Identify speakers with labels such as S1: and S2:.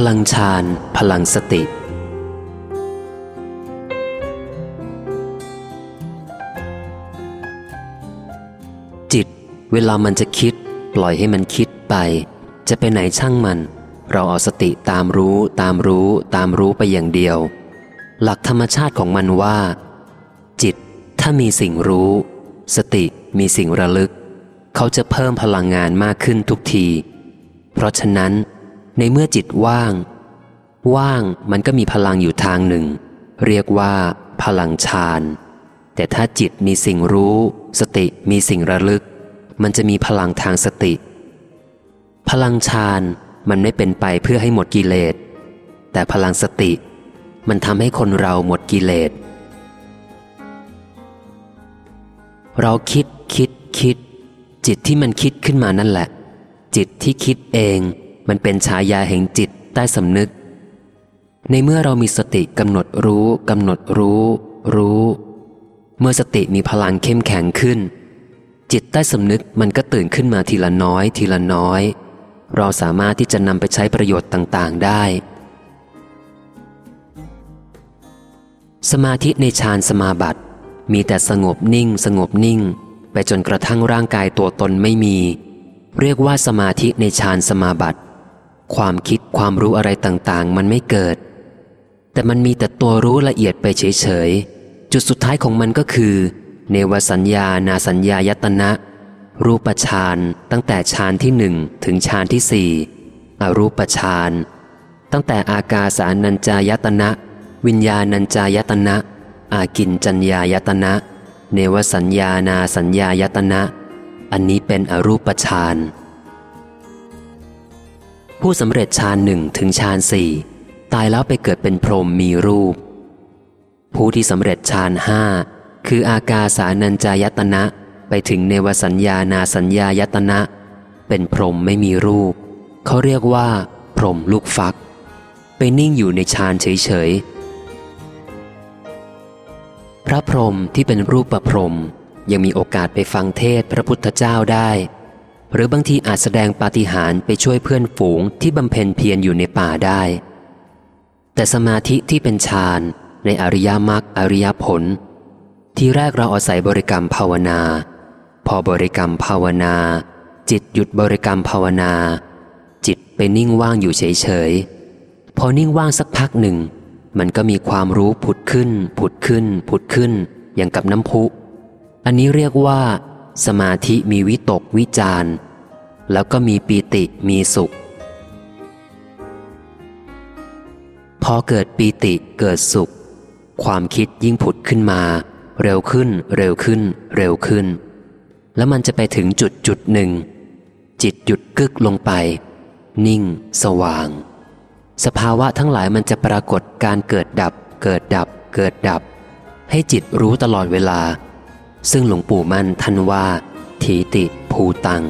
S1: พลังฌานพลังสติ จิต เวลามันจะคิด ปล่อยให้มันคิดไป จะไปไหนช่างมัน เราเอาสติตามรู้ตามรู้ตามรู้ไปอย่างเดียว หลักธรรมชาติของมันว่า จิตถ้ามีสิ่งรู้ สติมีสิ่งระลึก เขาจะเพิ่มพลังงานมากขึ้นทุกที เพราะฉะนั้น ในเมื่อจิตว่าง ว่างมันก็มีพลังอยู่ทางหนึ่ง เรียกว่า พลังฌานแต่ถ้าจิตมีสิ่งรู้ สติมีสิ่งระลึก มันจะมีพลังทางสติ พลังฌานมันไม่เป็นไปเพื่อให้หมดกิเลส แต่พลังสติ มันทำให้คนเราหมดกิเลส เราคิดคิดคิด จิตที่มันคิดขึ้นมานั่นแหละ จิตที่คิดเอง มันเป็นฉายาแห่งจิตใต้สำนึก ในเมื่อเรามีสติกำหนดรู้กำหนดรู้ รู้ เมื่อสติมีพลังเข้มแข็งขึ้น จิตใต้สำนึกมันก็ตื่นขึ้นมาทีละน้อย ทีละน้อย เราสามารถที่จะนำไปใช้ประโยชน์ต่างๆได้ สมาธิในฌานสมาบัติ มีแต่สงบนิ่ง สงบนิ่ง ไปจนกระทั่งร่างกายตัวตนไม่มี เรียกว่าสมาธิในฌานสมาบัติ ความคิดความรู้อะไรต่างๆ มันไม่เกิด แต่มันมีแต่ตัวรู้ละเอียดไปเฉยๆ จุดสุดท้ายของมันก็คือ เนวสัญญานาสัญญายตนะ รูปฌานตั้งแต่ฌานที่หนึ่งถึงฌานที่สี่อรูปฌานตั้งแต่อากาสานัญจายตนะ วิญญาณัญจายตนะ อากินจัญญายตนะ เนวสัญญานาสัญญายตนะ อันนี้เป็นอรูปฌาน ผู้สำเร็จฌานหนึ่งถึงฌานสี่ตายแล้วไปเกิดเป็นพรหมมีรูป ผู้ที่สำเร็จฌานห้าคืออากาสานัญจายตนะไปถึงเนวสัญญานาสัญญายตนะ เป็นพรหมไม่มีรูป เขาเรียกว่า พรหมลูกฟัก ไปนิ่งอยู่ในฌานเฉยๆ พระพรหมที่เป็นรูปประพรหมยังมีโอกาสไปฟังเทศพระพุทธเจ้าได้ หรือบางทีอาจแสดงปาฏิหาริย์ไปช่วยเพื่อนฝูงที่บำเพ็ญเพียรอยู่ในป่าได้ แต่สมาธิที่เป็นฌานในอริยมรรคอริยผล ที่แรกเราอาศัยบริกรรมภาวนา พอบริกรรมภาวนา จิตหยุดบริกรรมภาวนา จิตไปนิ่งว่างอยู่เฉยๆพอนิ่งว่างสักพักหนึ่ง มันก็มีความรู้ผุดขึ้น ผุดขึ้น ผุดขึ้น อย่างกับน้ำพุ อันนี้เรียกว่า สมาธิมีวิตกวิจาร แล้วก็มีปีติมีสุข พอเกิดปีติเกิดสุข ความคิดยิ่งผุดขึ้นมา เร็วขึ้น เร็วขึ้น เร็วขึ้น แล้วมันจะไปถึงจุดจุดหนึ่ง จิตหยุดกึกลงไป นิ่ง สว่าง สภาวะทั้งหลายมันจะปรากฏการเกิดดับ เกิดดับ เกิดดับ ให้จิตรู้ตลอดเวลา ซึ่งหลวงปู่มั่นท่านว่า ทีติภูตัง